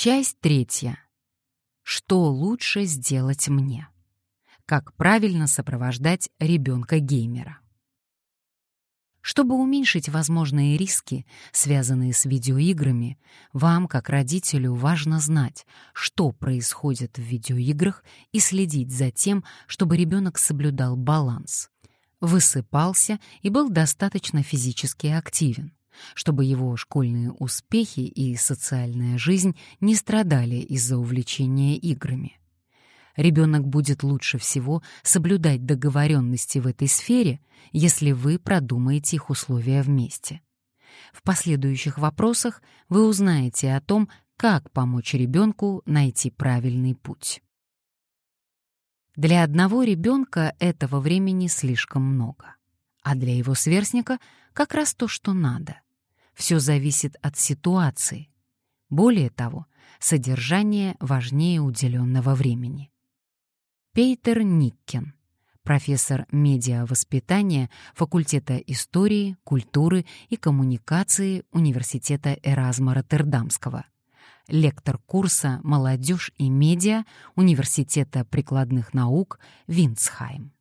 Часть третья. Что лучше сделать мне? Как правильно сопровождать ребенка-геймера? Чтобы уменьшить возможные риски, связанные с видеоиграми, вам, как родителю, важно знать, что происходит в видеоиграх и следить за тем, чтобы ребенок соблюдал баланс, высыпался и был достаточно физически активен, чтобы его школьные успехи и социальная жизнь не страдали из-за увлечения играми ребенок будет лучше всего соблюдать договоренности в этой сфере, если вы продумаете их условия вместе. В последующих вопросах вы узнаете о том, как помочь ребенку найти правильный путь. Для одного ребенка этого времени слишком много, а для его сверстника как раз то, что надо. Все зависит от ситуации. Более того, содержание важнее уделенного времени. Пейтер Никкен, профессор медиавоспитания факультета истории, культуры и коммуникации Университета Эразма Роттердамского, лектор курса «Молодежь и медиа» Университета прикладных наук Винцхайм.